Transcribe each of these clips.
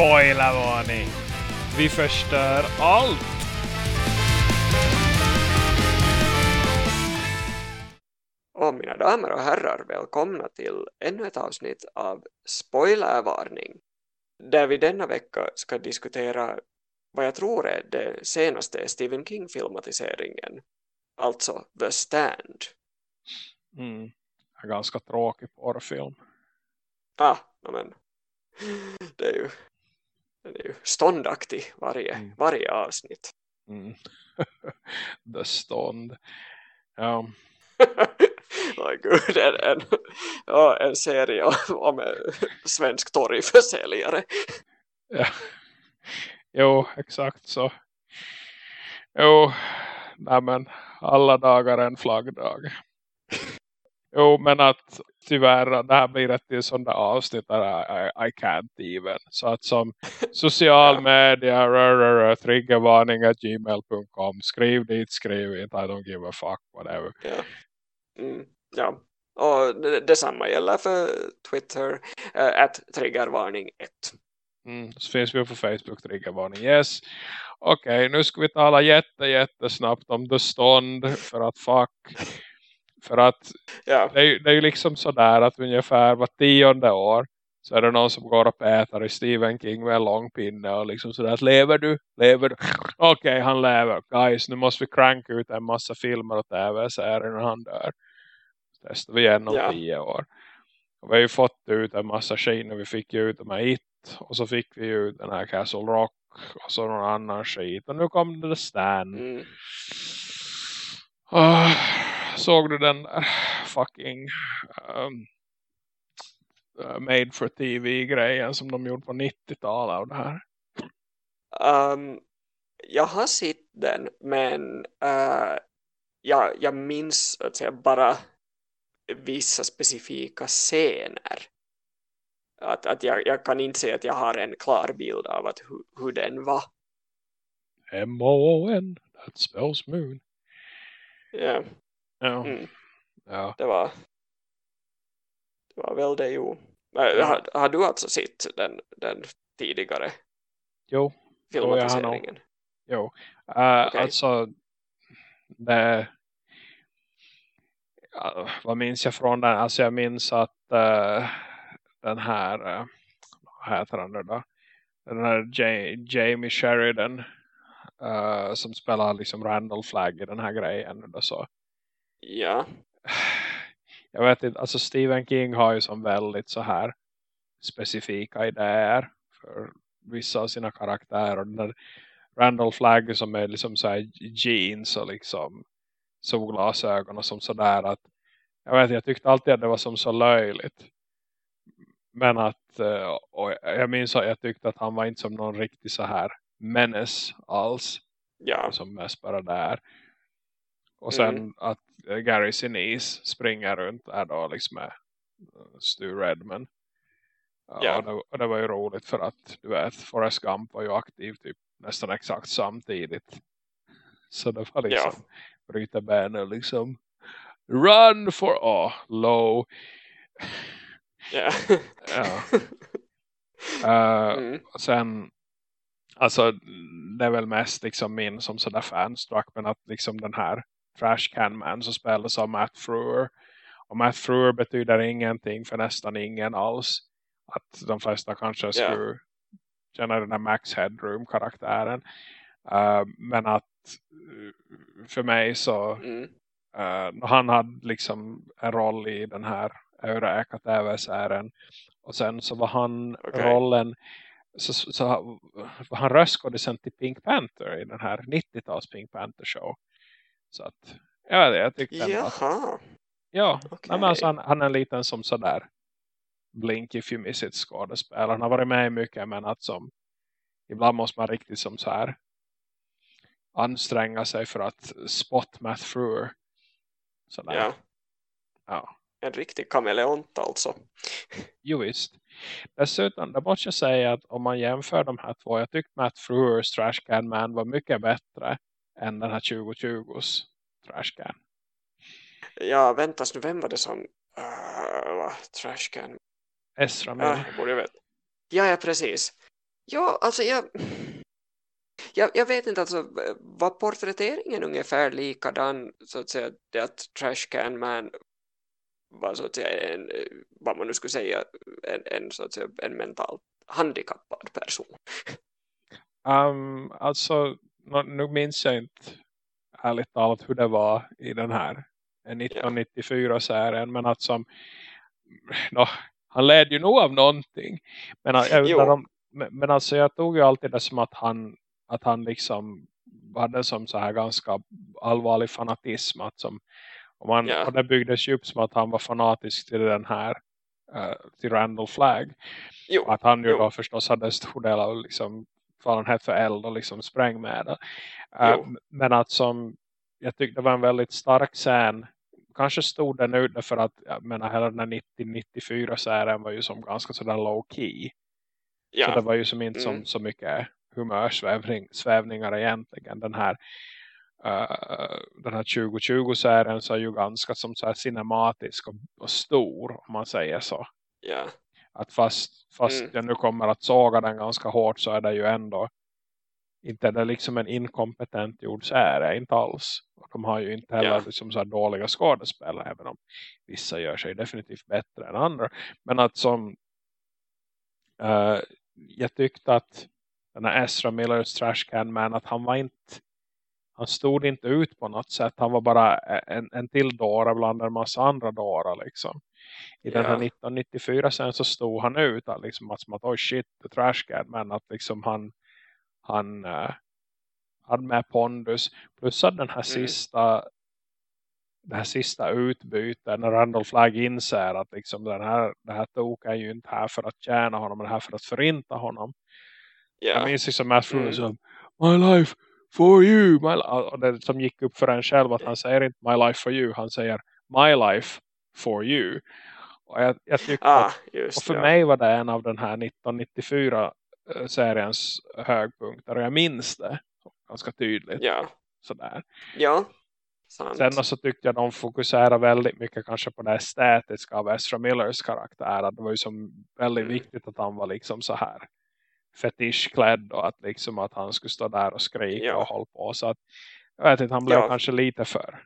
Spoilervarning! Vi förstör allt! Och mina damer och herrar, välkomna till ännu ett avsnitt av Spoilervarning. Där vi denna vecka ska diskutera vad jag tror är det senaste Stephen King-filmatiseringen. Alltså The Stand. Mm. En ganska tråkig porrfilm. Ah, men det är ju, det är ju ståndaktig varje, mm. varje avsnitt. Mm. The stånd. Ja. oh, gud, en, en, ja, en serie om en svensk torgförsäljare. ja. Jo, exakt så. Jo, nej men alla dagar är en flaggdag. Jo, men att tyvärr, det här blir ett till sådana avsnitt där I, I, can't even. Så att som social media, triggervarning at gmail.com. Skriv dit, skriv inte, I don't give a fuck, whatever. Ja, mm, ja. och det, detsamma gäller för Twitter, uh, at triggervarning 1. Mm, så finns vi på Facebook, triggervarning, yes. Okej, okay, nu ska vi tala jätte, jättesnabbt om The Stånd för att fuck för att ja. det, är, det är ju liksom sådär att ungefär var tionde år så är det någon som går och petar i Stephen King med en lång pinne och liksom sådär att lever du? Lever du? Okej, okay, han lever. Guys, nu måste vi cranka ut en massa filmer och tv-serier när han dör. Så testar vi igen om ja. tio år. Och vi har ju fått ut en massa skiner. Vi fick ju ut de här It. Och så fick vi ju den här Castle Rock. Och så någon annan skit. Och nu kom det The Stand. Mm. Oh, såg du den där fucking um, made for tv-grejen som de gjorde på 90-talet av det här? Um, jag har sett den men uh, jag, jag minns att säga, bara vissa specifika scener. Att, att jag, jag kan inte säga att jag har en klar bild av att hu, hur den var. M-O-N, that spells moon. Ja. Ja. Mm. ja. Det var det var väl det jo. Ja. Har, har, du alltså sett den, den tidigare jo. filmatiseringen? Jo, uh, okay. alltså det uh, vad minns jag från den? Alltså jag minns att uh, den här uh, vad heter han nu då? Den här J Jamie Sheridan uh, som spelar liksom Randall Flagg i den här grejen då så Ja. Jag vet inte, alltså Stephen King har ju som väldigt så här specifika idéer för vissa av sina karaktärer. Och den där Randall Flagg som är liksom så här jeans och liksom solglasögon och som sådär att jag vet jag tyckte alltid att det var som så löjligt. Men att eh, och jag minns att jag tyckte att han var inte som någon riktig så här menace alls. Ja. Som mest bara där. Och sen mm. att eh, Gary Sinise springer runt där då liksom med eh, Stu Redman. Ja. Och, det, och, det, var ju roligt för att du vet, Forrest Gump var ju aktiv typ nästan exakt samtidigt. Så det var liksom ja. bryta benen liksom Run for oh, low. Ja. ja. Uh, mm. sen alltså det är väl mest liksom min som sådär fanstruck men att liksom den här Trash Can Man som spelas av Matt Frewer. Och Matt Frewer betyder ingenting för nästan ingen alls. Att de flesta kanske skulle yeah. känna den här Max Headroom-karaktären. Uh, men att uh, för mig så mm. uh, han hade liksom en roll i den här Eureka TV-serien. Och sen så var han okay. rollen så, så var han röstskådisen till Pink Panther i den här 90-tals Pink Panther show. Så att, jag vet jag tyckte Jaha. Att, ja, okay. men alltså han, han är en liten som sådär blink if you miss it skådespelare. Han har varit med mycket men att som ibland måste man riktigt som så här anstränga sig för att spot Matt Frewer. Sådär. Ja. ja. En riktig kameleont alltså. Jo visst. Dessutom, det måste jag säga att om man jämför de här två, jag tyckte Matt Frewers Trash Can Man var mycket bättre än den här 2020s Trashcan. Ja, väntas nu, vem var det som uh, Trashcan? Esra Mill. Uh, borde jag veta. Ja, ja, precis. Ja, alltså jag, jag, jag vet inte, alltså var porträtteringen ungefär likadan så att säga, det att Trash Can Man var så att säga en, vad man nu skulle säga, en, en, så att säga, en mentalt handikappad person? Um, alltså, nu minns jag inte ärligt talat hur det var i den här 1994-serien, ja. men att som no, han led ju nog av någonting. Men, de, men alltså jag tog ju alltid det som att han, att han liksom hade som så här ganska allvarlig fanatism. Att som, och, man, yeah. och det byggdes ju upp som att han var fanatisk till den här uh, till Randall Flagg. Jo. Att han ju jo. då förstås hade stor del av liksom fallenhet för eld och liksom sprängmedel. Uh, men att som jag tyckte det var en väldigt stark scen kanske stod den ute för att jag menar hela den här 90-94 serien var ju som ganska sådär low key. Ja. Så det var ju som inte mm. som så mycket humörsvävningar egentligen. Den här uh, den här 2020-serien så är ju ganska som så här cinematisk och, och stor om man säger så. Ja. Att fast, fast mm. jag nu kommer att såga den ganska hårt så är det ju ändå inte är det liksom en inkompetent gjord serie, inte alls. Och de har ju inte heller ja. liksom så dåliga skådespelare, även om vissa gör sig definitivt bättre än andra. Men att som uh, jag tyckte att den här Ezra Millers Trash Can Man, att han var inte han stod inte ut på något sätt. Han var bara en, en till dåra bland en massa andra dårar liksom. I den här 1994 sen så stod han ut liksom, att, som att, oh shit, the trash can. Men att liksom han han uh, hade med pondus. Plus att den här mm. sista det här sista utbytet när Randall Flagg inser att liksom den här, det här tok är ju inte här för att tjäna honom men här för att förinta honom. Yeah. Jag minns liksom Matt mm. som My life for you. My och det som gick upp för en själv att han säger inte My life for you. Han säger My life for you. Och jag, jag tycker ah, att, och för ja. mig var det en av den här 1994 Eh, högpunkter och jag minns det ganska tydligt. Ja. Sådär. Ja, sant. Sen så tyckte jag de fokuserar väldigt mycket kanske på det estetiska av Ezra Millers karaktär. Det var ju som väldigt mm. viktigt att han var liksom så här fetischklädd och att liksom att han skulle stå där och skrika ja. och hålla på. Så att jag vet inte, han blev ja. kanske lite för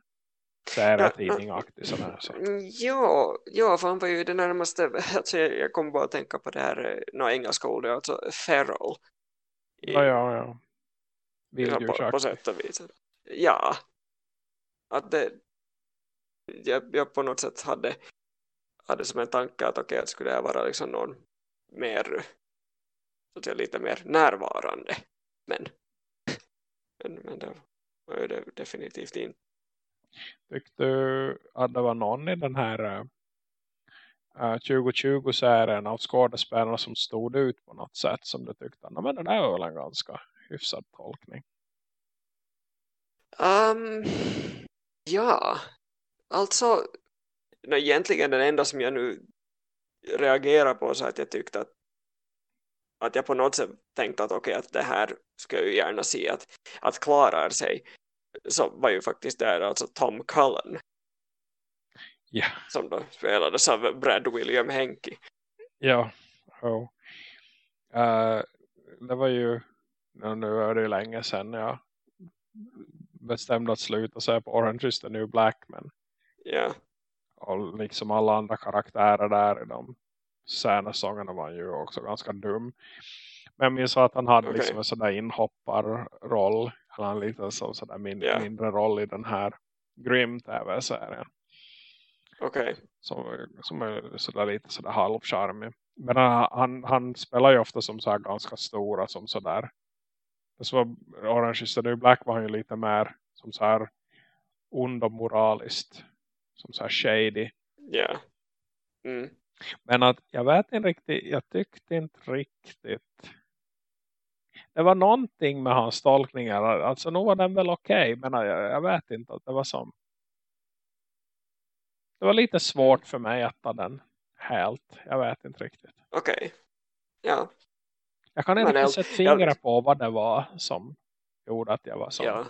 serietidningaktig sån här. Så. Ja, ja, för han var ju det närmaste, alltså jag, kommer bara att tänka på det här, eh, några engelska ord, alltså feral. I, ja, ja, ja. Ja, på, på sätt och vis. Ja. Att det, jag, jag på något sätt hade, hade som en tanke att okej, okay, skulle jag vara liksom någon mer, så att säga, lite mer närvarande. Men, men, men det var ju det definitivt inte. Tyckte du att det var någon i den här eh, eh, uh, 2020-serien av skådespelarna som stod ut på något sätt som du tyckte att men det där var väl en ganska hyfsad tolkning? Um, ja, alltså no, egentligen den enda som jag nu reagerar på så att jag tyckte att att jag på något sätt tänkte att okej okay, att det här ska jag ju gärna se att, att klarar sig så var ju faktiskt där alltså Tom Cullen. Ja. Som då spelades av Brad William Henke. Ja. Oh. Uh, det var ju nu är det ju länge sedan jag bestämde att sluta se på Orange is the New Black men ja. och liksom alla andra karaktärer där i de sena sångerna var ju också ganska dum men jag minns att han hade okay. liksom en sån där inhopparroll eller han lite som sådär min, yeah. mindre roll i den här Grim tv-serien. Okej. Okay. Som, som är sådär lite sådär halvcharmig. Men han, han, han, spelar ju ofta som så ganska stora som sådär. Det som var Orange is the New Black var han ju lite mer som så här ond och moraliskt. Som så här shady. Ja. Yeah. Mm. Men att jag vet inte riktigt, jag tyckte inte riktigt det var någonting med hans tolkningar. Alltså nog var den väl okej. Okay, men jag, jag, vet inte att det var som. Det var lite svårt för mig att ta den helt. Jag vet inte riktigt. Okej. Okay. Ja. Jag kan inte sätta fingrar på vad det var som gjorde att jag var så. Ja.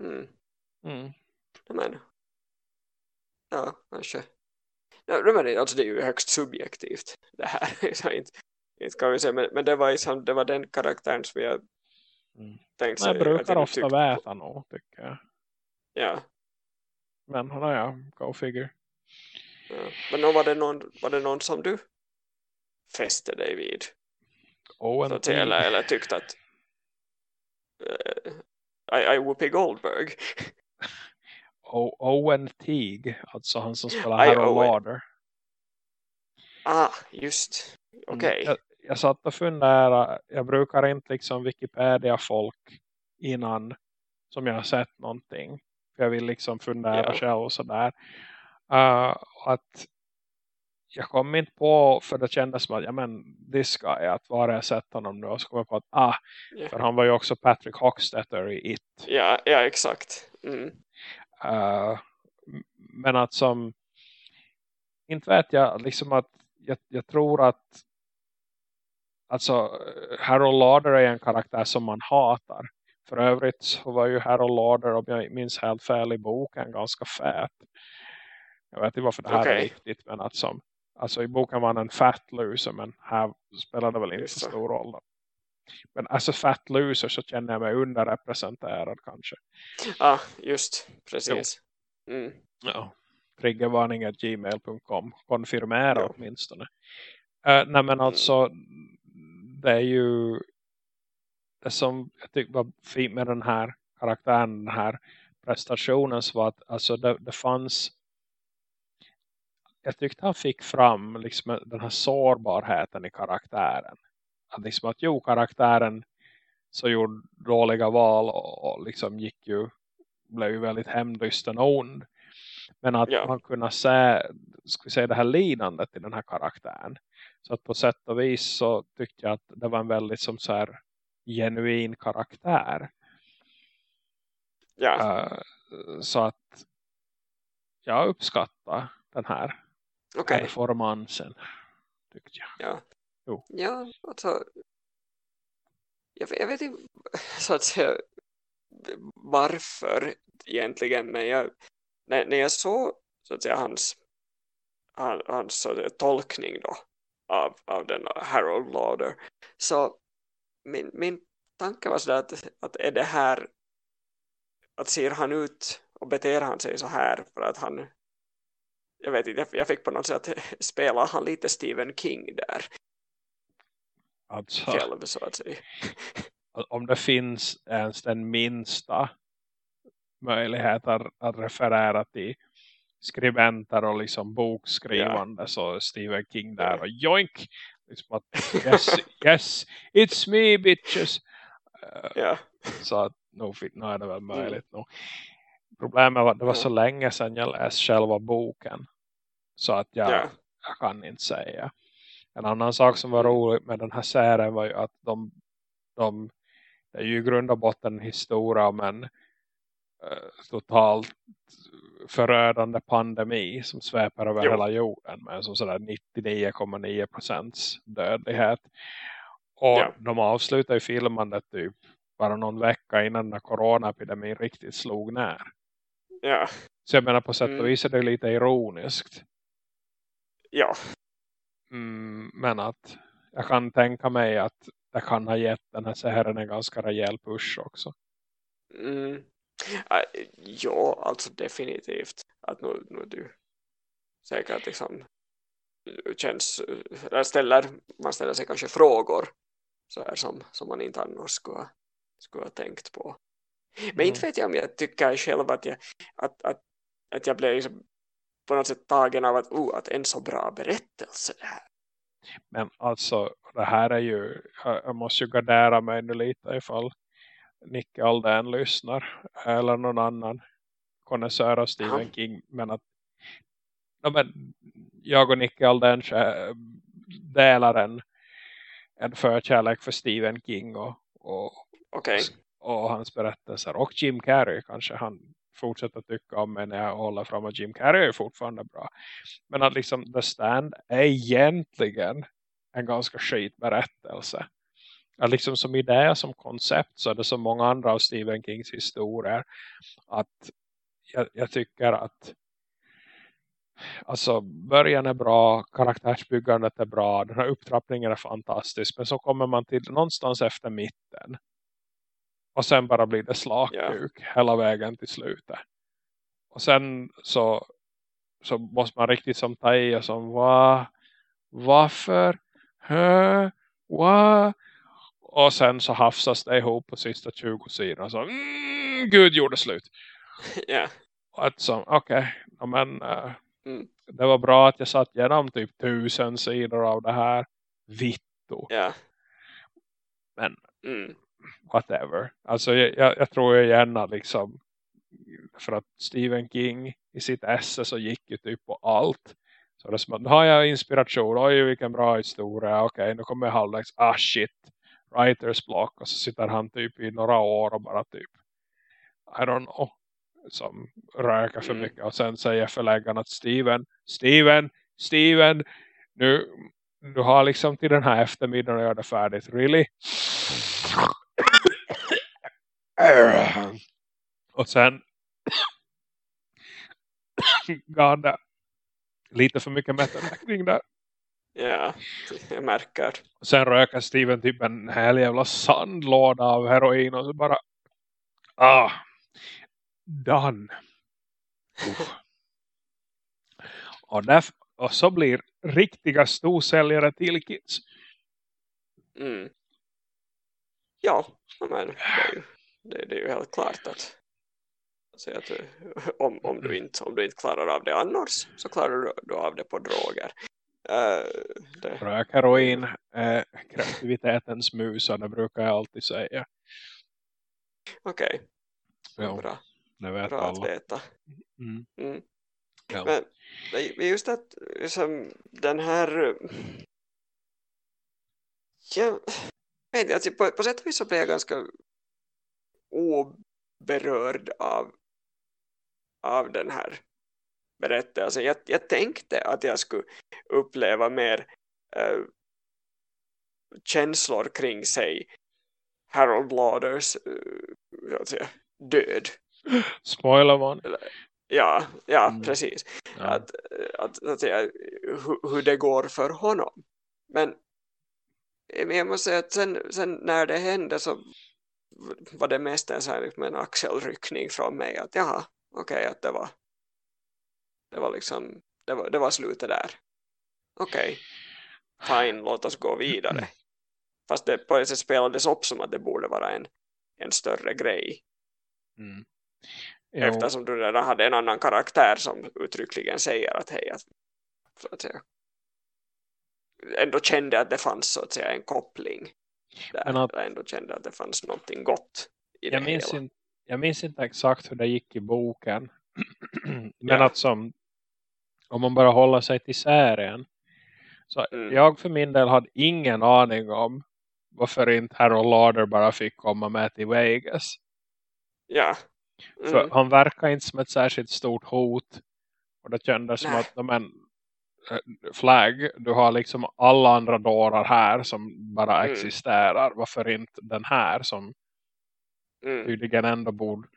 Mm. Mm. Men. Ja, kanske. Ja, men alltså det är ju högst subjektivt det här. inte, inte kan vi säga, men, men det, var liksom, det var den karaktären som jag Mm. tänkte Jag brukar jag ofta tyckte- veta nog tycker jag. Ja, Men ja, go figure. ja. Men då var det, någon, var det någon som du fäste dig vid? Owen Så att säga, eller, tyckte att uh, I, I Whoopi Goldberg. O- Owen Teague, alltså han som spelar Harold Owen. Lauder. ah, just. Mm, Okej. Jag, jag satt och funderade, jag brukar inte liksom Wikipedia folk innan som jag har sett någonting. För jag vill liksom fundera Ja. själv och sådär. Uh, att jag kom inte på, för det kändes som att, ja men, this guy, att var har jag sett honom nu? Och så kom jag på att, ah, Ja. för han var ju också Patrick Hockstetter i It. Ja, ja, exakt. Mm. Uh, men att som inte vet jag liksom att jag, jag tror att alltså Harold Lauder är en karaktär som man hatar. För övrigt så var ju Harold Lauder om jag minns helt fel i boken ganska fät. Jag vet inte varför det här är Okej. viktigt men att som alltså i boken var han en fat loser men här spelar det väl inte så stor roll. Då. Men alltså fat loser så känner jag mig underrepresenterad kanske. Ah, just. Precis. Mm. Ja. Triggervarning.gmail.com Konfirmera Ja. åtminstone. Uh, nej men alltså det är ju det som jag tycker var fint med den här karaktären, den här prestationen så var att alltså det, det fanns jag tyckte han fick fram liksom den här sårbarheten i karaktären. Att liksom att jo, karaktären så gjorde dåliga val och, och liksom gick ju blev ju väldigt hämndlysten och ond. Men att Ja. man kunde se, ska vi säga det här lidandet i den här karaktären. Så att på sätt och vis så tyckte jag att det var en väldigt som så här genuin karaktär. Ja, Eh, så att jag uppskattar den här okej. performansen. Tyckte jag. Ja. Jo. Ja, alltså. Jag, vet- jag vet inte så att säga varför egentligen, men jag, när, när jag såg så att säga hans, han- hans säga, tolkning då av, av den Harold Lauder. Så min, min tanke var sådär att, att är det här att ser han ut och beter han sig så här för att han jag vet inte, jag- fick på något sätt spela han lite Stephen King där. Alltså, själv så att säga. om det finns ens den minsta möjlighet att, att referera till skribenter och liksom bokskrivande så är Stephen King där och joink! Liksom att, yes, yes, it's me bitches! Ja, så att nog nu är det väl möjligt nog. Problemet var att det var så länge sedan jag läste själva boken så att jag, ja, jag kan inte säga. En annan sak som var Mm. rolig med den här serien var ju att de, de det är ju i grund och botten en historia om en eh, totalt förödande pandemi som sväpar över Jo. hela jorden med som sådär 99,9 procents dödlighet. Och Ja. de avslutar ju filmandet typ bara någon vecka innan den här coronaepidemin riktigt slog ner. ja, Så jag menar på sätt Mm. och vis är det lite ironiskt. ja, Mm, men att jag kan tänka mig att det kan ha gett den här serien en ganska rejäl push också. mm. Ja, alltså definitivt att nu, nu du säkert liksom känns, eller ställer, man ställer sig kanske frågor så här som, som man inte annars skulle, skulle ha tänkt på. Men Mm. inte vet jag om jag tycker själv att jag, att, att, att jag blev liksom på något sätt tagen av att, oh, att en så bra berättelse det här. Men alltså, det här är ju, jag måste ju gardera mig nu lite ifall Nicke Aldén lyssnar. Eller någon annan konnässör av Stephen Ja. King. Men att ja, men jag och Nicke Aldén kä- delar en, en förkärlek för Stephen King och, och, Okej, och hans berättelser. Och Jim Carrey kanske han fortsätter tycka om när jag håller fram att Jim Carrey är fortfarande bra. Men att liksom The Stand är egentligen en ganska skit berättelse. Att liksom som idé, som koncept så är det så många andra av Stephen Kings historier att jag, jag tycker att alltså början är bra, karaktärsbyggandet är bra, den här upptrappningen är fantastisk. Men så kommer man till någonstans efter mitten. Och sen bara blir det slakkuk yeah. hela vägen till slutet. Och sen så, så måste man riktigt som ta i och som va, varför, hö, va? Och sen så hafsas det ihop på sista 20 sidorna. Så, mm, Gud gjorde slut. Ja. Okej, okay, men uh, mm. det var bra att jag satt igenom typ tusen sidor av det här. Vitto. Ja. Men mm. whatever. Alltså jag, jag, jag tror ju gärna liksom för att Stephen King i sitt esse så gick ju typ på allt. Så det är som att, nu har jag inspiration, oj vilken bra historia, okej okay, nu kommer jag halvvägs, ah shit, writers block och så sitter han typ i några år och bara typ, I don't know, som röker för mm. mycket och sen säger förläggaren att Steven, Steven, Steven, nu du har liksom till den här eftermiddagen att göra det färdigt, really? och sen det lite för mycket metaläkning där. Ja, jag märker. Sen röker Steven typ en hel jävla sandlåda av heroin och så bara ah, done. och, därför, och så blir riktiga storsäljare till kids. Mm. Ja, men det är, ju, det, det är ju helt klart att så att, om, om, du inte, om du inte klarar av det annars så klarar du, du av det på droger. Det... Rök heroin är kreativitetens mus och det brukar jag alltid säga. Okej. Okay. Bra, det vet Bra alla. att veta. Mm. Mm. Ja. Men just att liksom, den här jag vet alltså, på, på sätt och vis så blev jag ganska oberörd av av den här berättelsen. Jag, jag tänkte att jag skulle uppleva mer äh, känslor kring sig Harold Lauders äh, säga, död. Spoiler man. Ja, ja mm. precis. Ja. Att, att, att säga, hur, hur det går för honom. Men jag måste säga att sen, sen när det hände så var det mest en, så här, liksom en axelryckning från mig. Att jaha, okej okay, att det var det var liksom det var, det var slutet där okej okay. fine, låt oss gå vidare fast det på ett sätt spelades upp som att det borde vara en, en större grej mm. eftersom du redan hade en annan karaktär som uttryckligen säger att hej att, så att säga, ändå kände att det fanns så att säga en koppling där, Men att, ändå kände att det fanns någonting gott i jag det minns hela. Inte, jag minns inte exakt hur det gick i boken. Men ja. att som om man bara håller sig till serien. Så mm. jag för min del hade ingen aning om varför inte Harold Lauder bara fick komma med till Vegas. Ja. Mm. För han verkar inte som ett särskilt stort hot. Och det kändes Nej. som att men, eh, flagg, du har liksom alla andra dårar här som bara mm. existerar. Varför inte den här som mm. tydligen ändå borde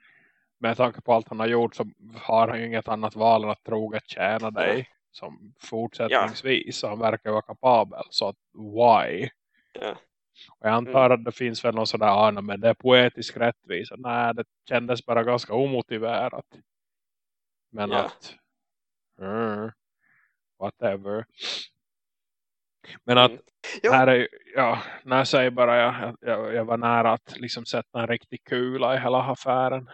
med tanke på allt han har gjort så har han ju inget annat val än att troget tjäna dig ja. som fortsättningsvis. Så han verkar vara kapabel. Så att, why? Ja. Och jag antar mm. att det finns väl någon sån där, ah, men det är poetisk rättvisa. Nej, det kändes bara ganska omotiverat. Men ja. att, uh, whatever. Men att mm. här är, ja, när jag säger bara jag, jag, jag var nära att liksom sätta en riktig kula i hela affären.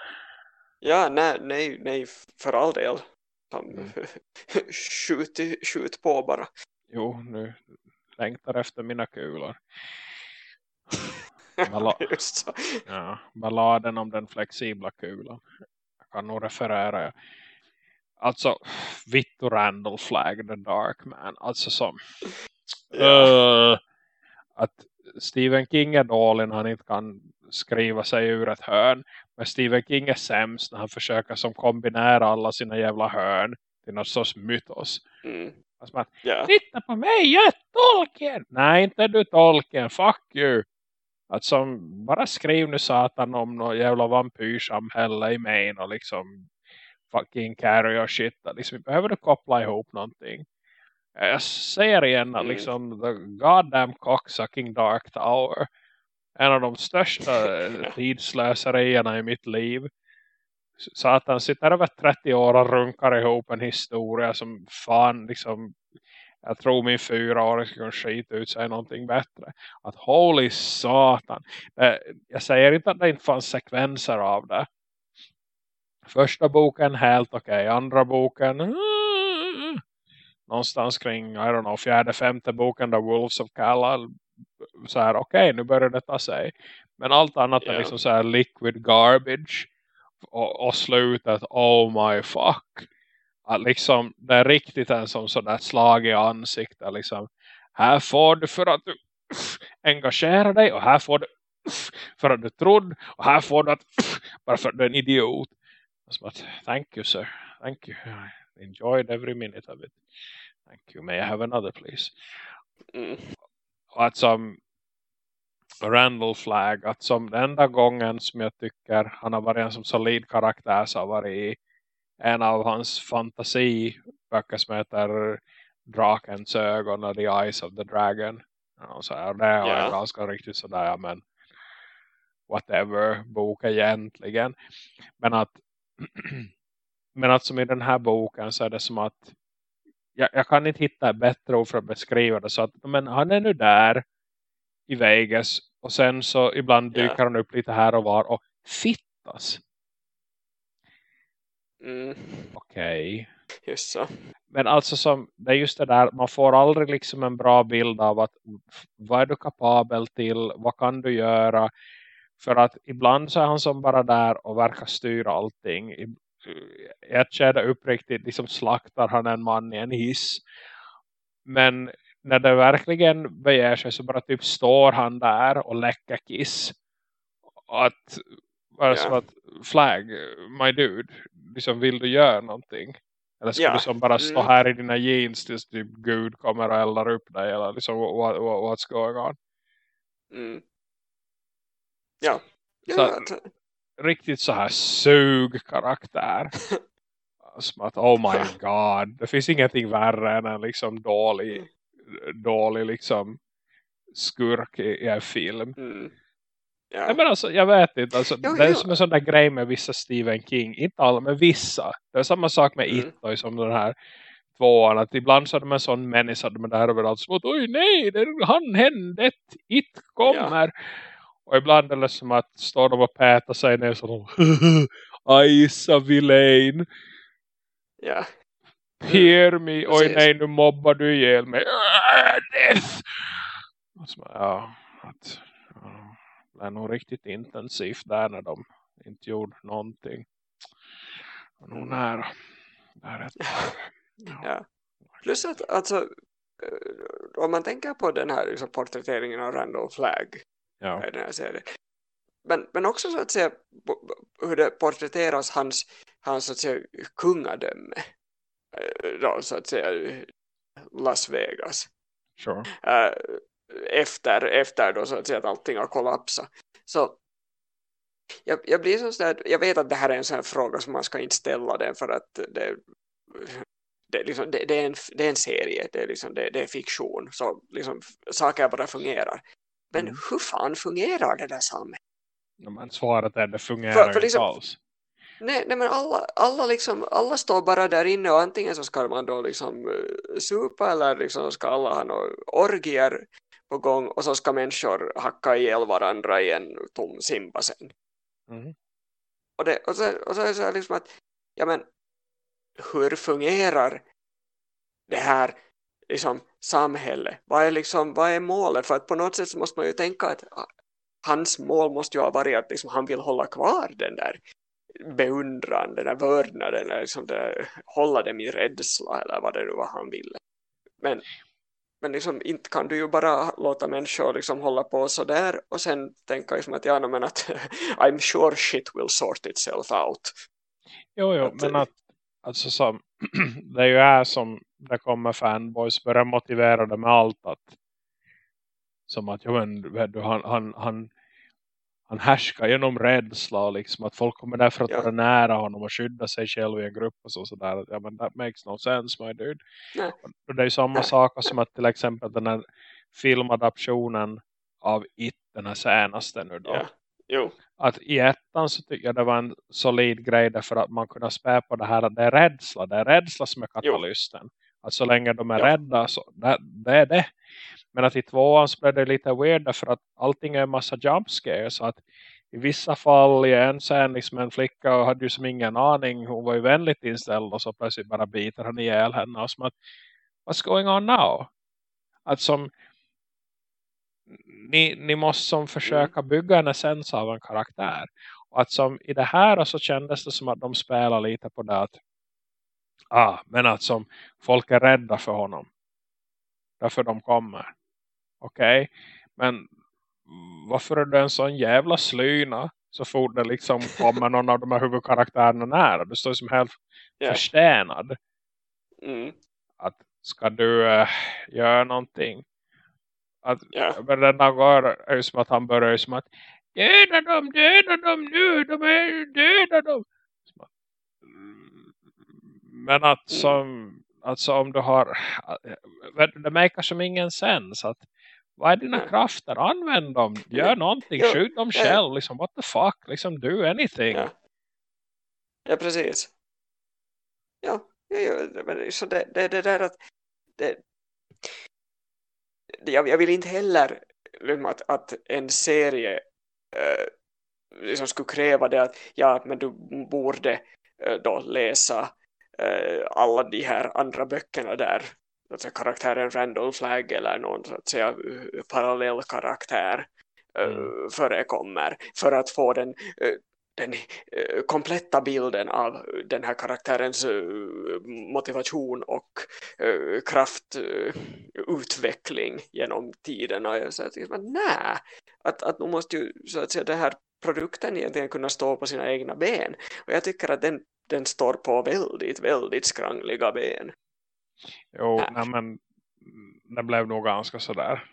Ja, nej, nej, nej för all del. Mm. skjut, skjut på bara. Jo, nu längtar efter mina kulor. Just så. Ja, balladen om den flexibla kulan. Jag kan nog referera. Alltså, Vittu Randall Flag, The Dark Man. Alltså som Uh, att Stephen King är dålig när han inte kan skriva sig ur ett hörn. Men Stephen King är sämst när han försöker som kombinera alla sina jävla hörn till något sorts mytos. Mm. Alltså man, yeah. Titta på mig, jag är tolken! Nej, inte du tolken, fuck you! Att som, bara skriv nu satan om något jävla vampyrsamhälle i Maine och liksom fucking carry och shit. Liksom, behöver koppla ihop någonting. Jag säger igen att mm. liksom the goddamn cocksucking Dark Tower en av de största tidslöserierna i mitt liv. Så att han sitter över 30 år och runkar ihop en historia som fan liksom jag tror min fyra år ska kunna skita ut sig någonting bättre. Att holy satan. Jag säger inte att det inte fanns sekvenser av det. Första boken helt okej. Okay. Andra boken uh, någonstans kring, I don't know, fjärde, femte boken där Wolves of Kalla så här, okej okay, nu börjar det ta sig. Men allt annat yeah. är liksom så här liquid garbage. Och, och slutet, oh my fuck. Att liksom, det är riktigt en som sådär slag i ansiktet. Liksom, här får du för att du engagerar dig. Och här får du för att du trodde. Och här får du att bara för att du är en idiot. Som att, thank you sir. Thank you. Enjoyed every minute of it. Thank you. May I have another please? Mm. Och att som Randall Flagg att som den enda gången som jag tycker han har varit en som solid karaktär så har varit i en av hans fantasiböcker som heter Drakens ögon och The Eyes of the Dragon. Och så här, det är yeah. ganska riktigt sådär men whatever bok egentligen. Men att men att som i den här boken så är det som att jag, jag kan inte hitta ett bättre ord för att beskriva det så att men han är nu där i Vegas och sen så ibland dyker han upp lite här och var och fittas. Mm. Okej. Okay. Just så. Men alltså som, det är just det där, man får aldrig liksom en bra bild av att vad är du kapabel till, vad kan du göra? För att ibland så är han som bara där och verkar styra allting. Ett skede uppriktigt liksom slaktar han en man i en hiss. Men när det verkligen beger sig så bara typ står han där och läcker kiss. Att, alltså yeah. att flag, my dude, liksom vill du göra någonting? Eller ska yeah. du som bara stå mm. här i dina jeans tills typ Gud kommer och eldar upp dig? Eller liksom what, what, what's going on? Mm. Ja. Så, ja, riktigt så här sug karaktär. Som att, oh my god. Det finns ingenting värre än en liksom dålig dålig liksom skurk i, i en film. Mm. Ja. Nej, men alltså, jag vet inte. Alltså, jo, det är jo. som en sån där grej med vissa Stephen King. Inte alla, men vissa. Det är samma sak med mm. It som den här tvåan. Att ibland så är de en sån människa är där överallt. Som att, oj nej, det, han hände. It kommer. Ja. Och ibland är det som att står de och pätar sig ner så de Aisa Villain. Ja. Hear me. Oj Precis. nej, nu mobbar du ihjäl mig. Death! Ja, att, ja, det är nog riktigt intensivt där när de inte gjorde någonting. Och nog nära. Där ett, ja. ja. Plus att alltså, om man tänker på den här liksom, porträtteringen av Randall Flagg ja. i den här serien. Men, men också så att säga hur det porträtteras hans, hans så att säga, kungadöme Eh, då, så att säga Las Vegas. Sure. Äh, efter, efter då så att säga att allting har kollapsat. Så jag, jag blir så där, jag vet att det här är en sån fråga som man ska inte ställa den för att det, det, är, liksom, det, det, är, en, det är en serie, det är, liksom, det, det är fiktion så liksom, saker bara fungerar. Men mm. hur fan fungerar det där samhället? Ja, men svaret är att det fungerar för, för liksom, inte alls. Nej, nej men alla, alla, liksom, alla står bara där inne och antingen så ska man då liksom uh, supa eller liksom ska alla ha några orgier på gång och så ska människor hacka ihjäl varandra i en tom simbassäng. Mm. Och, det, och, så, och så är det så här liksom att ja men hur fungerar det här liksom samhälle? Vad är, liksom, vad är målet? För att på något sätt så måste man ju tänka att ah, hans mål måste ju ha varit att liksom, han vill hålla kvar den där beundran, den där vördnaden eller liksom hålla dem i rädsla eller vad det nu var han ville. Men, men liksom, inte kan du ju bara låta människor liksom hålla på så där och sen tänka liksom att, ja, men att I'm sure shit will sort itself out. Jo, jo, att, men att alltså som, det är ju här som det kommer fanboys börja motivera det med allt att som att, jo men, du, han, han, han han härskar genom rädsla liksom att folk kommer därför att ja. vara nära honom och skydda sig själv i en grupp och så, så. Ja men that makes no sense my dude. Nej. Och det är ju samma Nej. sak som att till exempel den här filmadaptionen av It, den här senaste nu då. Ja. Jo. Att i ettan så tycker jag det var en solid grej därför att man kunde spä på det här att det är rädsla. Det är rädsla som är katalysten. Att så länge de är ja. rädda så det, det är det. Men att i tvåan så blev det lite weird därför att allting är en massa jumpscares. Så att i vissa fall i en scen liksom en flicka och hade ju som ingen aning. Hon var ju vänligt inställd och så plötsligt bara biter han ihjäl henne. Och som att, what's going on now? Att som ni, ni måste som försöka bygga en essens av en karaktär. Och att som i det här så kändes det som att de spelar lite på det att ah, men att som folk är rädda för honom. Därför de kommer. Okej. Okay? Men varför är det en sån jävla slyna så fort det liksom kommer någon av de här huvudkaraktärerna nära. Du står som helt yeah. förstenad. Mm. Att ska du uh, göra någonting? Att, yeah. Men den går är ju som att han börjar som att döda dem, döda dem nu, de är döda dem. Mm, men att som alltså om du har det märker som ingen sens att vad är dina krafter? Använd dem. Gör någonting. Skjut dem själv. Liksom, what the fuck? Liksom, do anything. Ja, ja precis. Ja, ja, ja men så det, det, det där att det, jag, jag vill inte heller att, att en serie eh, liksom skulle kräva det att ja, men du borde eh, då läsa alla de här andra böckerna där att säga, karaktären Randall Flagg eller någon så att säga, parallell karaktär eh, mm. förekommer för att få den, eh, den kompletta bilden av den här karaktärens motivation och kraftutveckling genom tiden och jag säger att nej, att, att nu måste ju så att säga den här produkten egentligen kunna stå på sina egna ben och jag tycker att den, den står på väldigt, väldigt skrangliga ben Jo, nej, men det blev nog ganska sådär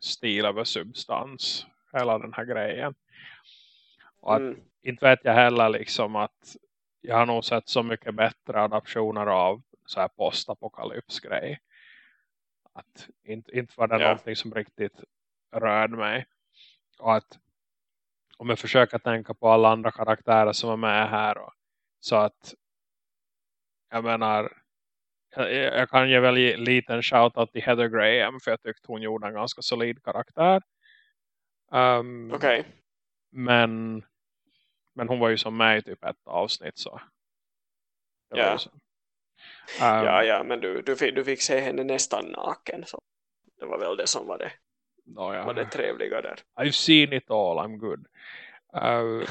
stil över substans hela den här grejen. Och att, mm. inte vet jag heller liksom att jag har nog sett så mycket bättre adaptioner av så här postapokalypsgrej. Att inte, inte var det yeah. någonting som riktigt rörde mig. Och att om jag försöker tänka på alla andra karaktärer som var med här. Och, så att jag menar jag kan ge väl en liten shoutout till Heather Graham för jag tyckte hon gjorde en ganska solid karaktär. Um, Okej. Okay. Men men hon var ju som med i typ ett avsnitt så. Ja. Um, ja, ja, men du, du, fick, du fick se henne nästan naken så det var väl det som var det, no, ja. var det trevliga där. I've seen it all, I'm good. Uh,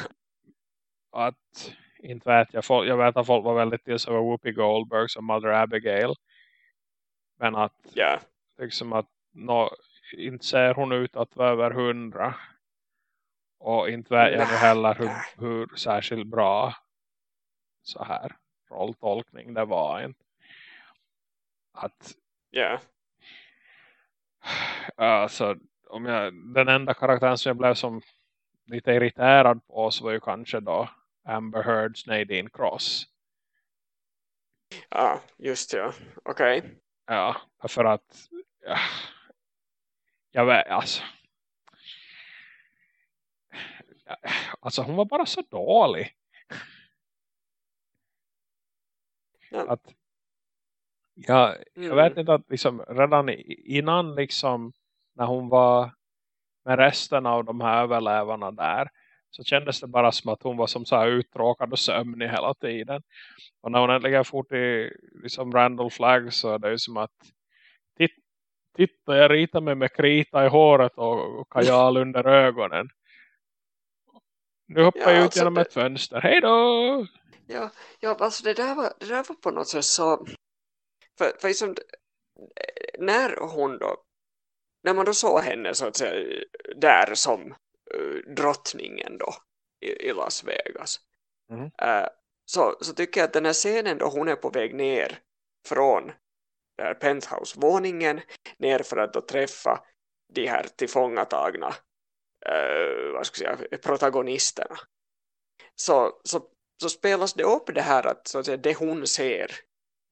att inte vet jag. Folk, jag vet att folk var väldigt till över Whoopi Goldberg som Mother Abigail. Men att yeah. liksom att no, inte ser hon ut att vara över hundra. Och inte vet jag heller hur, hur särskilt bra så här rolltolkning det var inte. Att ja. Alltså om jag, den enda karaktären som jag blev som lite irriterad på så var ju kanske då Amber Heards Nadine Cross. Ja, just ja. Okej. Okay. Ja, för att ja, jag vet, alltså alltså hon var bara så dålig. Ja. Att ja, jag mm. vet inte att liksom redan innan liksom när hon var med resten av de här överlevarna där så kändes det bara som att hon var som så här uttråkad och sömnig hela tiden. Och när hon äntligen fort i liksom Randall Flagg så är det ju som att titta jag ritar mig med krita i håret och kajal under ögonen. Nu hoppar ja, jag ut alltså genom det... ett fönster. Hej då! Ja, ja alltså det där, var, det där var på något sätt så... För, för liksom, när hon då... När man då såg henne så att säga där som drottningen då i, i Las Vegas. Mm. Uh, så, så tycker jag att den här scenen då hon är på väg ner från där penthouse-våningen ner för att då träffa de här tillfångatagna uh, vad ska jag säga, protagonisterna så, så, så spelas det upp det här att, så att säga, det hon ser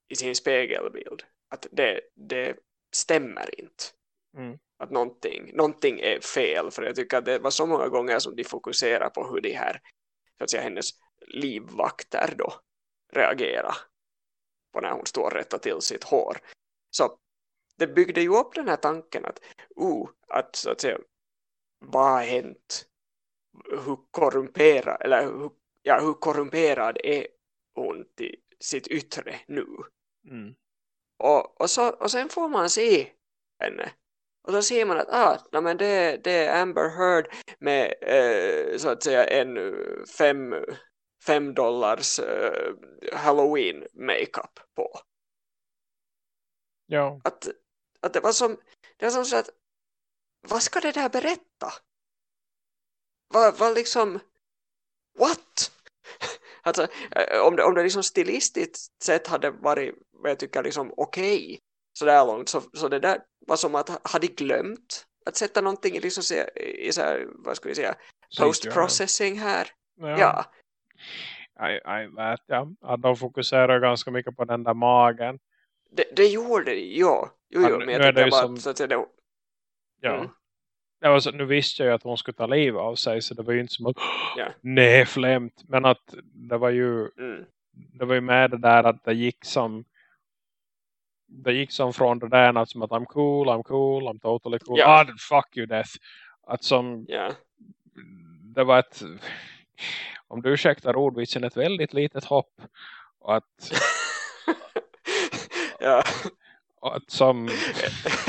i sin spegelbild att det, det stämmer inte. Mm. Att någonting, någonting är fel för jag tycker att det var så många gånger som de fokuserar på hur de här så att säga, hennes livvakter då reagerar på när hon står och rättar till sitt hår. Så det byggde ju upp den här tanken att, uh, att, så att säga, vad har hänt? Hur korrumperad, eller hur, ja, hur korrumperad är hon till sitt yttre nu? Mm. Och, och, så, och sen får man se henne. Och då ser man att ah, nej, men det, det är Amber Heard med eh, så att säga en fem, fem dollars eh, Halloween makeup på. Ja. Att, att det var som det var som så att vad ska det där berätta? Vad, vad liksom what? alltså, eh, om det, om det liksom stilistiskt sett hade varit jag tycker liksom okej okay, så där långt så, så det där var som att hade glömt att sätta någonting i, liksom, i så här, vad ska vi säga post-processing här. Ja. ja. Jag vet ja. Att de fokuserar ganska mycket på den där magen. Det, det gjorde de, ja. Jo, jo, men jag tycker bara som... så att det, Ja. Mm. Alltså, nu visste jag ju att hon skulle ta liv av sig så det var ju inte som att ja. nej flämt men att det var ju mm. det var ju med det där att det gick som det gick som från det där att som att I'm cool, I'm cool, I'm totally cool yeah. ah, fuck you death att som yeah. det var ett om du ursäktar ordvitsen ett väldigt litet hopp och att ja att som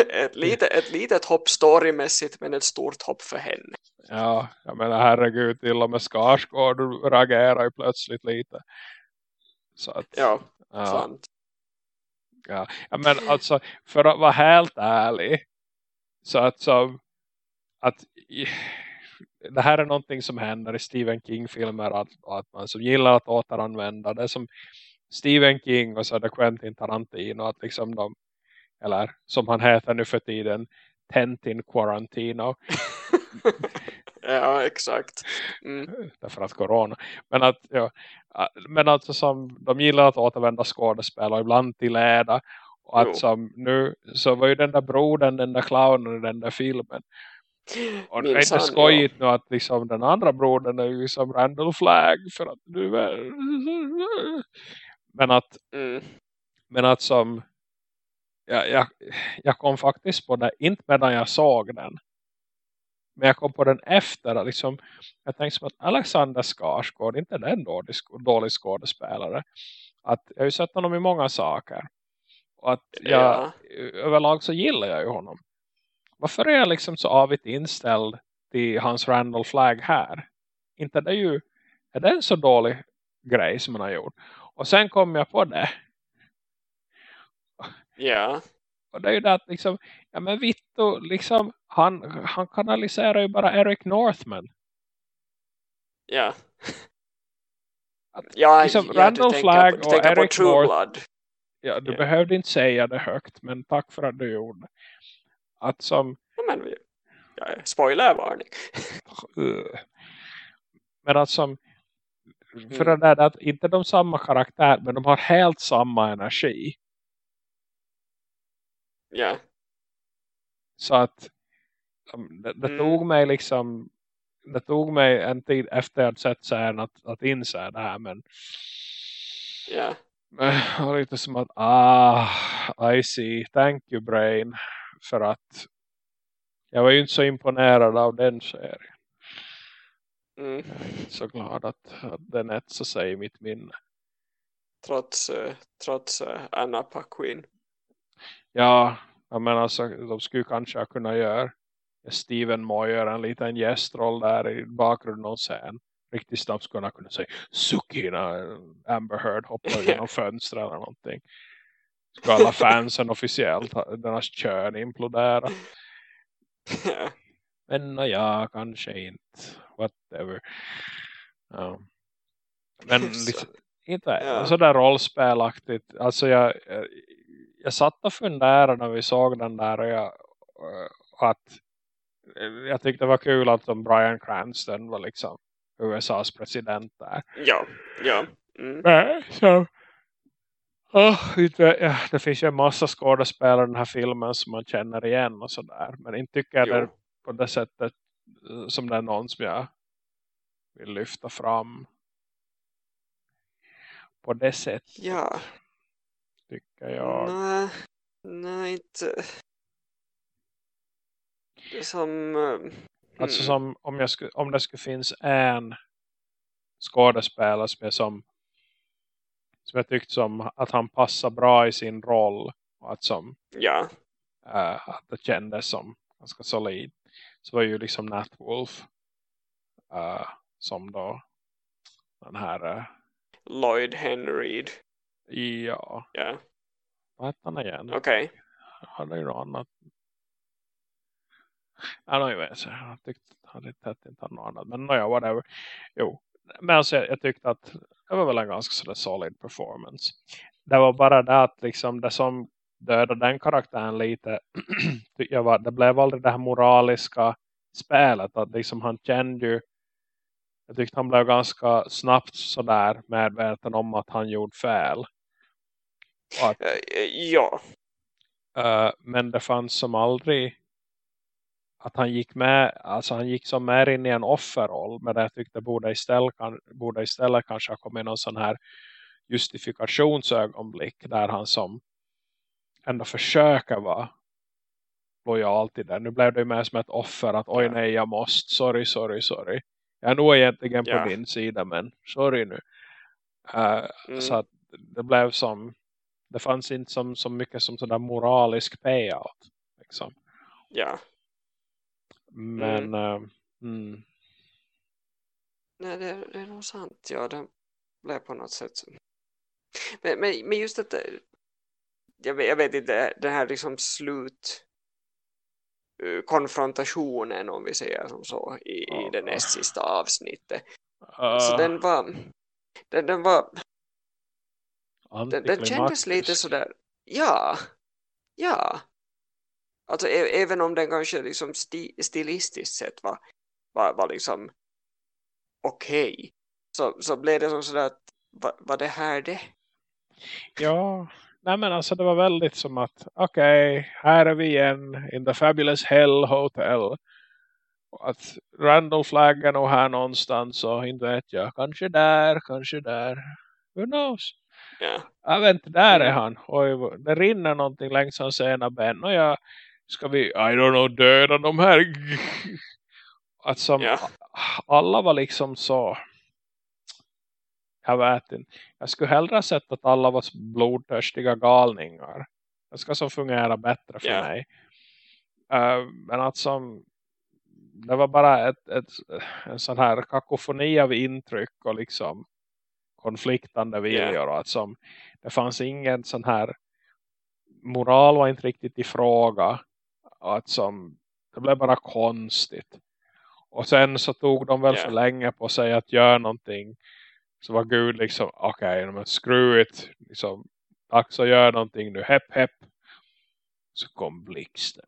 ett, lite, ett litet hopp storymässigt men ett stort hopp för henne. Ja, jag menar herregud till och med Skarsgård reagerar ju plötsligt lite. Så att, ja, ja. sant. Ja. men alltså för att vara helt ärlig så att som att det här är någonting som händer i Stephen King-filmer att, att man som gillar att återanvända det som Stephen King och så är det Quentin Tarantino att liksom de eller som han heter nu för tiden Tentin Quarantino ja exakt mm. därför att corona men att ja, men alltså som de gillar att återvända skådespel och ibland till läda och att jo. som nu så var ju den där brodern den där clownen i den där filmen och det är inte skojigt ja. nu att liksom den andra brodern är ju som Randall Flagg för att du är men att mm. men att som jag, jag, jag kom faktiskt på det, inte medan jag såg den. Men jag kom på den efter. Liksom, jag tänkte som att Alexander Skarsgård, inte den dålig, dålig skådespelare. Att jag har ju sett honom i många saker. Och att jag, ja. överlag så gillar jag ju honom. Varför är jag liksom så avigt inställd till hans Randall Flagg här? Inte det är ju, är det en så dålig grej som man har gjort? Och sen kom jag på det. Ja. Och det är ju det att liksom, ja men Vitto, liksom, han, han kanaliserar ju bara Eric Northman. Ja. Att, ja, liksom, ja, Randall Flagg och Eric Northman. Ja, du yeah. behövde inte säga det högt, men tack för att du gjorde. Att som... Ja, men, ja, spoilervarning. men att som för mm. det där att inte de samma karaktär men de har helt samma energi. Ja. Så att det, det mm. tog mig liksom det tog mig en tid efter att sett serien att, att inse det här men ja. Och lite som att ah, I see, thank you brain för att jag var ju inte så imponerad av den serien. Mm. Jag är inte så glad att, att den etsar sig i mitt minne. Trots, uh, trots uh, Anna Paquin. Ja, jag menar alltså, de skulle kanske kunna göra Steven Moyer en liten gästroll där i bakgrunden och sen riktigt snabbt skulle kunna säga Suki när Amber Heard hoppar genom fönstret eller någonting. Ska alla fansen officiellt deras kön implodera. Men ja, kanske inte. Whatever. Ja. Men liksom, inte ja. sådär rollspelaktigt. Alltså jag, jag satt och funderade när vi såg den där och jag, att jag tyckte det var kul att som Brian Cranston var liksom USAs president där. Ja, ja. Mm. Nej, så, oh, det finns ju en massa skådespelare i den här filmen som man känner igen och sådär. Men inte tycker jag det på det sättet eh, som det är någon som jag vill lyfta fram på det sättet. Ja. Tycker jag. Nej, nej inte. Det som... Uh, alltså som om, jag skulle, om det skulle finnas en skådespelare som är som som jag tyckte som att han passar bra i sin roll och att som ja. Uh, att det kändes som ganska solid så var ju liksom Nat Wolf uh, som då den här uh, Lloyd Henry ja. Ja. Vad hette han igen? Okej. Okay. hade ju något annat. No, jag jag tyckte han inte hette något annat. Men no, ja, whatever. Jo. Men alltså jag, jag tyckte att det var väl en ganska sådär solid performance. Det var bara det att liksom det som dödade den karaktären lite jag var, det blev aldrig det här moraliska spelet. Att liksom han kände ju jag tyckte han blev ganska snabbt sådär medveten om att han gjorde fel. Att, eh, ja. Uh, men det fanns som aldrig att han gick med, alltså han gick som mer in i en offerroll men jag tyckte borde istället, borde istället kanske ha kommit någon sån här justifikationsögonblick där han som ändå försöker vara lojal till det. Nu blev det mer som ett offer att oj nej jag måste, sorry, sorry, sorry. Jag är nog egentligen på yeah. din sida men sorry nu. Uh, mm. Så att det blev som det fanns inte som, så mycket som sådär moralisk payout. Liksom. Ja. Men, mm. Uh, mm. Nej, det, det, är nog sant. Ja, det blev på något sätt. Men, men, men just att jag vet, jag vet inte, den här liksom slut eh, konfrontationen om vi säger som så i, i det näst sista avsnittet. Uh. Så den var den, den var den, den kändes lite sådär ja, ja Alltså även om den kanske liksom sti stilistiskt sett var, var, var liksom okej. Okay, så, så blev det som sådär att var, var det här det? Ja, nej men alltså det var väldigt som att okej, okay, här är vi igen in the fabulous hell hotel. Att Randall Flagg är nog här någonstans och inte vet jag, kanske där, kanske där. Who knows? Ja. Jag vet inte, där är han. Och det rinner någonting längs hans ena ben. Och jag ska vi, I don't know, döda de här att som ja. alla var liksom så jag vet inte jag skulle hellre sett att alla var blodtörstiga galningar det ska så fungera bättre för ja. mig uh, men att som det var bara ett, ett, en sån här kakofoni av intryck och liksom konfliktande viljor yeah. att som det fanns ingen sån här moral var inte riktigt i fråga att som, det blev bara konstigt. Och sen så tog de väl yeah. för länge på sig att göra någonting. Så var Gud liksom, okej, okay, screw it. Liksom, dags att göra någonting nu, hepp hepp. Så kom blixten.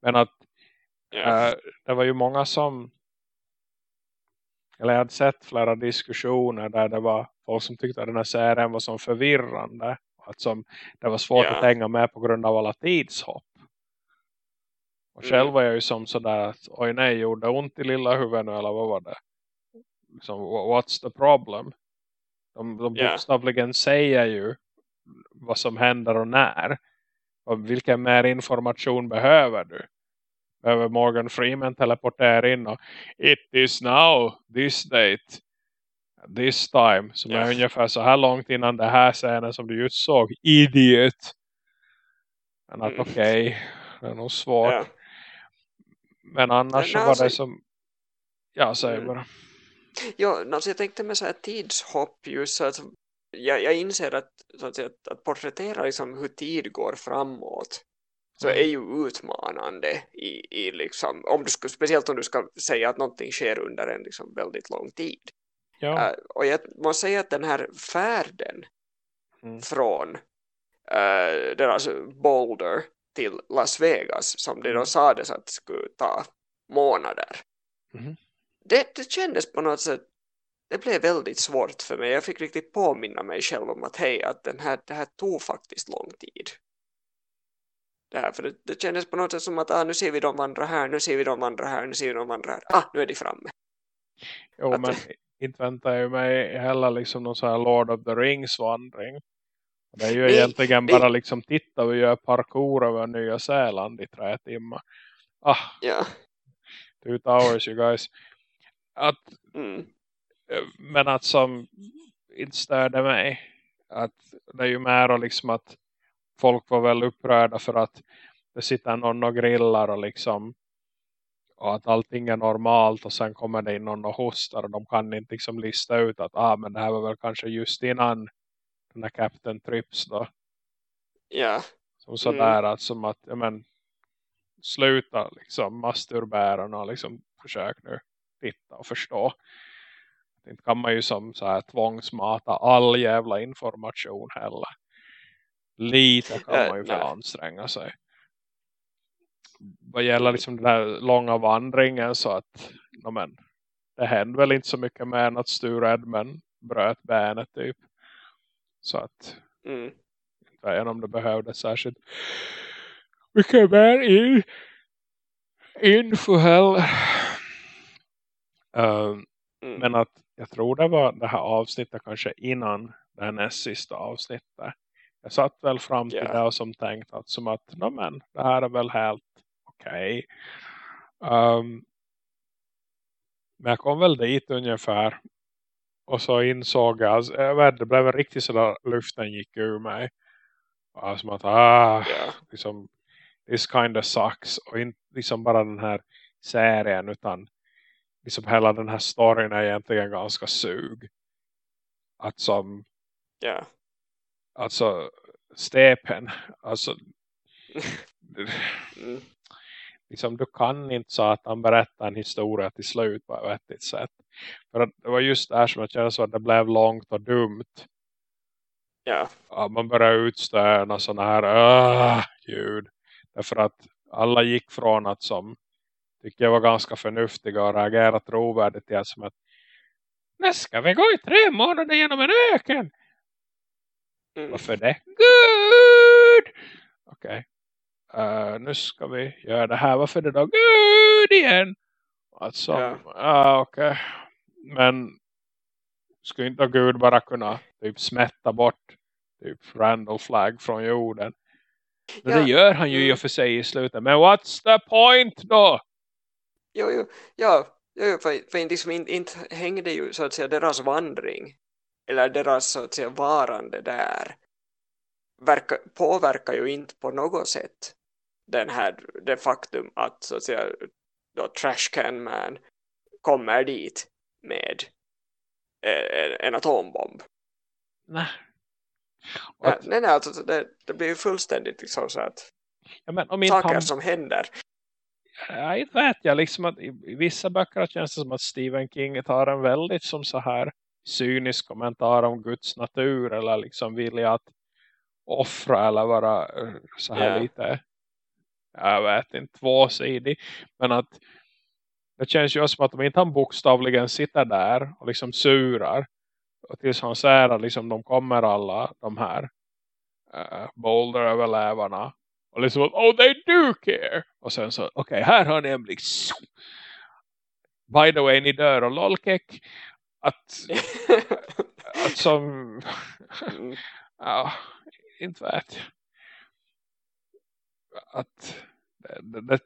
Men att yeah. äh, det var ju många som eller jag hade sett flera diskussioner där det var folk som tyckte att den här serien var som förvirrande. Att som, det var svårt yeah. att hänga med på grund av alla tidshopp. Och själv mm. var jag ju som sådär att oj nej, gjorde ont i lilla huvudet nu eller vad var det? Liksom, what's the problem? De, de yeah. bokstavligen säger ju vad som händer och när. Och vilken mer information behöver du? Behöver Morgan Freeman teleportera in och it is now, this date, this time. Som yeah. är ungefär så här långt innan det här scenen som du just såg. Idiot! Men att mm. okej, okay, det är nog svårt. Yeah. Men annars så var alltså, det som... Ja, säg mm. bara. Ja, alltså jag tänkte med så här tidshopp just så att jag, jag inser att, så att, säga, att porträttera liksom hur tid går framåt så mm. är ju utmanande i, i liksom, om du ska, speciellt om du ska säga att någonting sker under en liksom väldigt lång tid. Ja. Uh, och jag måste säga att den här färden mm. från uh, deras Boulder till Las Vegas som det då mm. sades att skulle ta månader. Mm. Det, det kändes på något sätt det blev väldigt svårt för mig. Jag fick riktigt påminna mig själv om att hej, att den här, det här tog faktiskt lång tid. Det, här, för det, det kändes på något sätt som att ah, nu ser vi dem vandra här, nu ser vi dem vandra här, nu ser vi dem vandra här. Ah, nu är de framme. Jo, att, men inte väntar jag mig heller liksom någon sån här Lord of the Rings vandring. Det är ju nej, egentligen nej. bara liksom titta vi gör parkour över Nya Zeeland i tre timmar. Ah, ja. two hours you guys. Att, mm. Men att som inte störde mig. Att det är ju mer liksom att folk var väl upprörda för att det sitter någon och grillar och liksom och att allting är normalt och sen kommer det in någon och hostar och de kan inte liksom lista ut att ah, men det här var väl kanske just innan den här Captain Trips då. Ja. Som sådär mm. att som att ja, men, sluta liksom masturbära och liksom försök nu titta och förstå. Inte kan man ju som så här tvångsmata all jävla information heller. Lite kan man ju för anstränga sig. Vad gäller liksom den här långa vandringen så att no men, det hände väl inte så mycket mer än att Stu Redman bröt benet typ. Så att mm. inte vet om det behövdes särskilt mycket mer in, info heller. Um, mm. Men att jag tror det var det här avsnittet kanske innan det här näst sista avsnittet. Jag satt väl fram till yeah. det och som tänkt att som att men, det här är väl helt okej. Okay. Um, men jag kom väl dit ungefär. Och så insåg jag, alltså, jag vet, det blev riktigt sådär luften gick ur mig. Och som att, ah, yeah. liksom, this kind of sucks. Och inte liksom bara den här serien utan liksom hela den här storyn är egentligen ganska sug. Att som yeah. Alltså Stepen alltså mm. liksom du kan inte så att han berättar en historia till slut på ett vettigt sätt. För att det var just det här som jag kände så att det blev långt och dumt. Ja. ja man började utstöna sådana här uh, ljud. Därför att alla gick från att som tycker jag var ganska förnuftiga och reagerade trovärdigt till som att nu ska vi gå i tre månader genom en öken. Mm. Varför det? Good! Okej. Okay. Uh, nu ska vi göra det här. Varför det då? Good igen! Alltså, ja. uh, okej. Okay. Men skulle inte Gud bara kunna typ smätta bort typ Randall Flagg från jorden? Men ja. det gör han ju i och för sig i slutet. Men what's the point då? Jo, jo, ja, jo, för, för liksom inte, inte hängde ju så att säga deras vandring eller deras så att säga varande där verka, påverkar ju inte på något sätt den här, det faktum att så att säga då Trash Can Man kommer dit med en, en atombomb. Nej. Ja, nej, nej, alltså det, det blir ju fullständigt liksom så att ja, men, saker som händer jag vet jag liksom att i vissa böcker känns det som att Stephen King tar en väldigt som så här cynisk kommentar om Guds natur eller liksom vilja att offra eller vara eh, så här yeah. lite jag vet inte, tvåsidig men att det känns ju som att de inte han bokstavligen sitter där och liksom surar och tills han ser att liksom de kommer alla de här uh, Boulder-överlevarna och liksom, oh they do care. Och sen så, okej okay, här har ni en blick. By the way, ni dör och lolkek. Att, att som, mm. ja, inte vet Att det, det,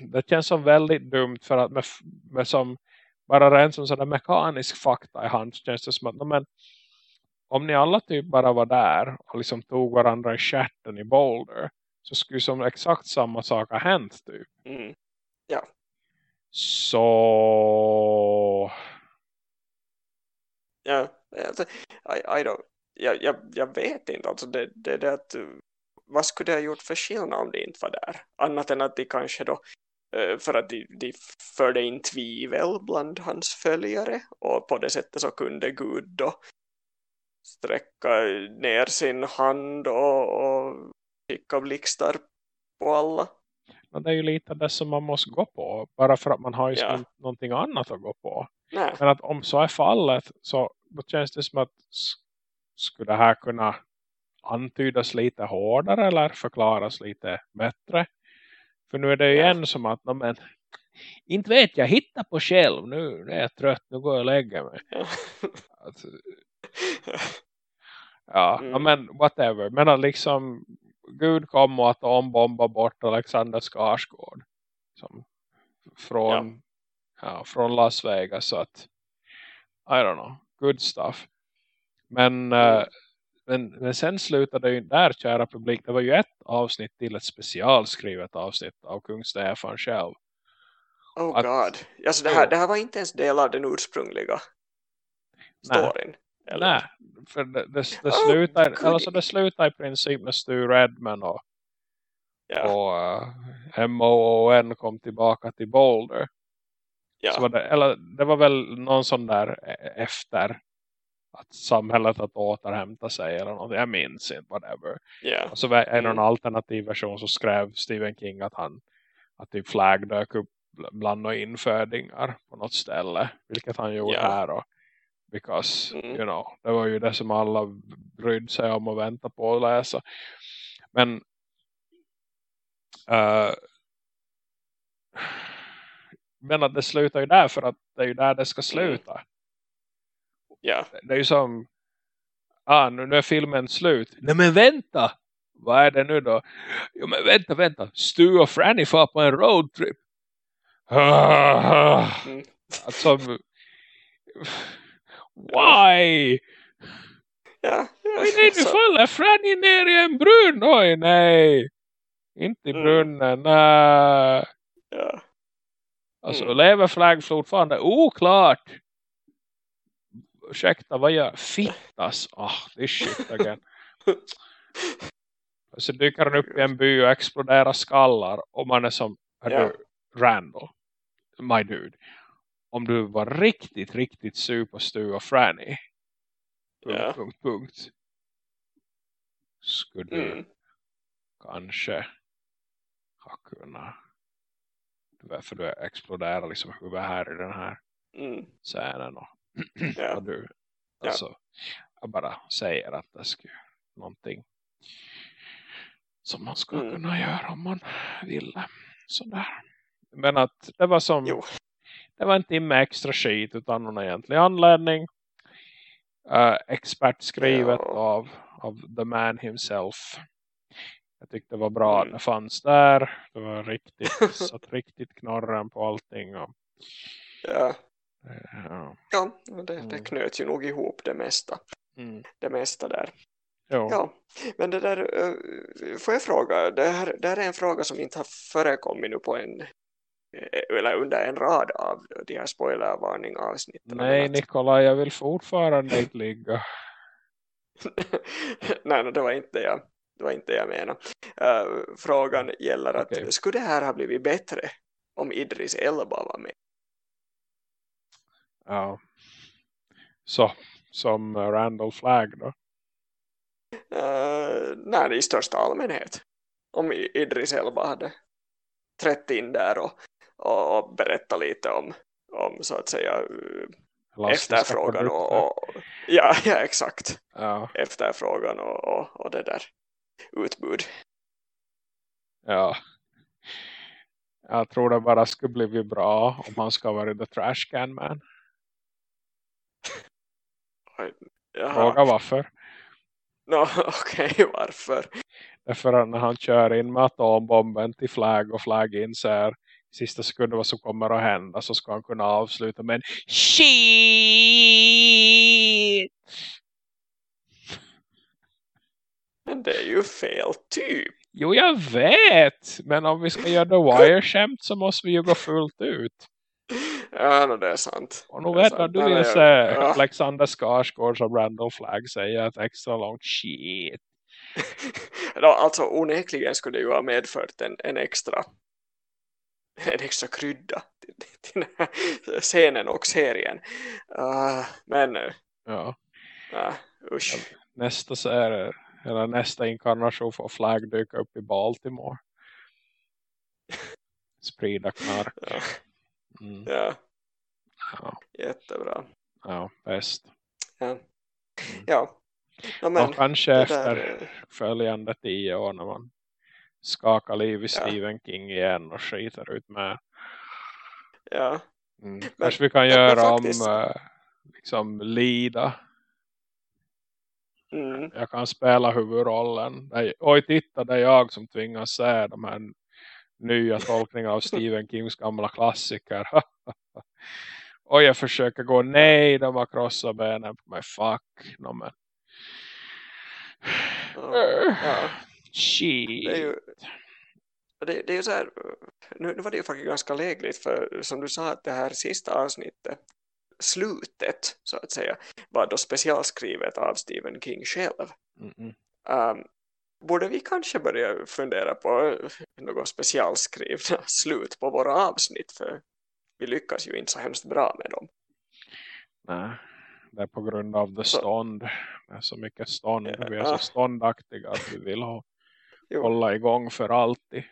det känns som väldigt dumt för att med, med som bara rent som sådär mekanisk fakta i hand känns det som att men, om ni alla typ bara var där och liksom tog varandra i chatten i Boulder så skulle som exakt samma sak ha hänt typ. Mm. Ja. Så... Ja, alltså, I, I don't, jag, jag, jag vet inte. Alltså det, det, det att, vad skulle det ha gjort för skillnad om det inte var där? Annat än att de kanske då eh, för att de, de förde in tvivel bland hans följare och på det sättet så kunde Gud då sträcka ner sin hand och, och skicka blixtar på alla. det är ju lite det som man måste gå på. Bara för att man har ju Ja. någonting annat att gå på. Nej. Men att om så är fallet så känns det som att skulle det här kunna antydas lite hårdare eller förklaras lite bättre. För nu är det ju Ja. igen som att "Nå, men, inte vet jag, hitta på själv. Nu, nu är jag trött, nu går jag och lägger mig. Ja. Att, ja, Mm. men whatever. Men att liksom Gud kom och atombomba bort Alexander Skarsgård. Som, från, ja. från Las Vegas. Så att, I don't know, good stuff. Men, eh, men, men sen slutade det ju där, kära publik. Det var ju ett avsnitt till ett specialskrivet avsnitt av kung Stefan själv. Oh Att- god. Alltså det, här, det här var inte ens del av den ursprungliga Nej. storyn. eller? Nej, för det, det, det, Oh, slutar, alltså det slutar i princip med Stu Redman och, Ja. och uh, MOON kom tillbaka till Boulder. Ja. Var det, eller det var väl någon sån där e- efter att samhället att återhämta sig eller något. Jag minns inte, whatever. Och så var en Mm. alternativ version så skrev Stephen King att han att typ flagg dök upp bl- bland några infödingar på något ställe. Vilket han gjorde Ja. här och because, Mm. you know, det var ju det som alla brydde sig om och vänta på att läsa. Men eh, men att det slutar ju där för att det är ju där det ska sluta. ja. Det är ju som ah, nu, nu är filmen slut. Nej men vänta! Vad är det nu då? Jo men vänta, vänta. Stu och Franny får på en roadtrip. Ah, Mm. alltså, why? Ja. Oj nej, nu faller Franny ner i en brunn. Oj nej. Inte i Mm. brunnen, nej. ja. Alltså Mm. lever flagg fortfarande? Oklart. Ursäkta, vad gör? Fittas. Ah, this shit again. Och så dyker han upp i en by och exploderar skallar. Och man är som, är Ja. du Randall? My dude. Om du var riktigt, riktigt super Stu och Franny. Punkt, Ja. punkt, punkt. Skulle du Mm. kanske ha kunnat. Du vet, för du exploderar liksom huvudet här i den här Mm. scenen. Och, Ja. och du, alltså, jag bara säger att det skulle någonting som man skulle Mm. kunna göra om man ville. Sådär. Men att det var som Jo. det var en timme extra skit utan någon egentlig anledning. Uh, expertskrivet Ja. av, av the man himself. Jag tyckte det var bra Mm. att det fanns där. Det var riktigt, satt riktigt knorren på allting. Och, Ja. eh, ja. Ja, det, det Mm. knöt ju nog ihop det mesta. Mm. Det mesta där. Jo. Ja, men det där, eh, får jag fråga, det här, det här är en fråga som inte har förekommit nu på en, eh, eller under en rad av de här spoilervarning avsnitten. Nej Nikola, jag vill fortfarande inte ligga. Nej, no, det var inte jag, det var inte jag menade. Eh, frågan gäller att Okej. skulle det här ha blivit bättre om Idris Elba var med? Ja. Så, som Randall Flagg då. Uh, nej, i största allmänhet. Om Idris Elba hade trätt in där och, och, och berättat lite om, om så att säga eh, efterfrågan och, och ja, ja, exakt. Ja, Efterfrågan och, och, och det där utbud. ja. Jag tror det bara skulle blivit bra om han ska vara the trash can man. Jaha. Fråga varför. No, Okej, varför? Därför att när han kör in med atombomben till flagg och flagg inser sista sekunden vad som kommer att hända så ska han kunna avsluta med en shit. Men det är ju fel typ. Jo, jag vet. Men om vi ska göra The Wire-skämt så måste vi ju gå fullt ut. Ja, no, det är sant. Och nu Det är vet sant. du vill se ja. Alexander Skarsgård som Randall Flagg säger ett extra långt shit. Ja, alltså onekligen skulle det ju ha medfört en, en extra en extra krydda till, till den här scenen och serien. Uh, men uh, Ja. usch. Nästa serie, eller nästa inkarnation får Flagg dyka upp i Baltimore. sprida knark. Ja. Mm. Ja. Ja. Jättebra. ja, bäst. Ja. Mm. Ja. ja men, och kanske efter eh, följande tio år när man skakar liv i. Stephen King igen och skiter ut med. ja. Mm. Men- Kanske vi kan göra faktiskt- om äh, liksom Lida. Mm. Jag kan spela huvudrollen. Oj, titta, det är jag som tvingas se de här nya tolkningar av Stephen Kings gamla klassiker. och jag försöker gå, nej, de har krossat benen på mig. Fuck. No, men. Ja. ja. Shit. Det är ju det, det är ju så här, nu, nu var det ju faktiskt ganska lägligt för som du sa att det här sista avsnittet slutet så att säga var då specialskrivet av Stephen King själv. Mm -mm. Um, borde vi kanske börja fundera på något specialskrivna slut på våra avsnitt för vi lyckas ju inte så hemskt bra med dem. Nej, det är på grund av det stånd. Det är så mycket stånd. Vi är Ja. så ståndaktiga att vi vill ha, hålla igång för alltid.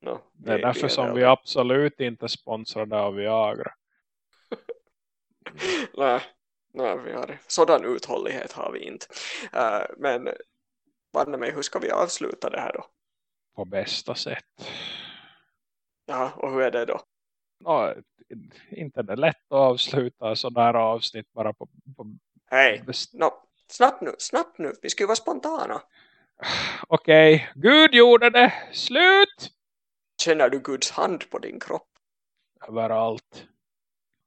no, Det är vi- därför som vi det. absolut inte är sponsrade av Viagra. Nej, nej, vi har sådan uthållighet har vi inte. Uh, men banne mig, hur ska vi avsluta det här då? På bästa sätt. Ja, och hur är det då? Nå, inte det lätt att avsluta sådär avsnitt bara på, på Hej, no, snabbt nu, snabbt nu, vi ska ju vara spontana. Okej, Gud gjorde det. Slut! Känner du Guds hand på din kropp? Överallt.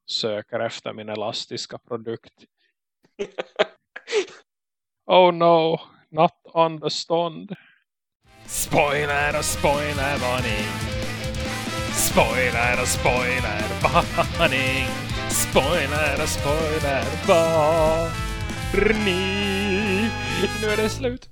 Söker efter min elastiska produkt. Oh no, not on the stånd. Spoiler och spoilervarning. Spoiler och spoilervarning. Spoiler och spoilervarning. Nu är det slut.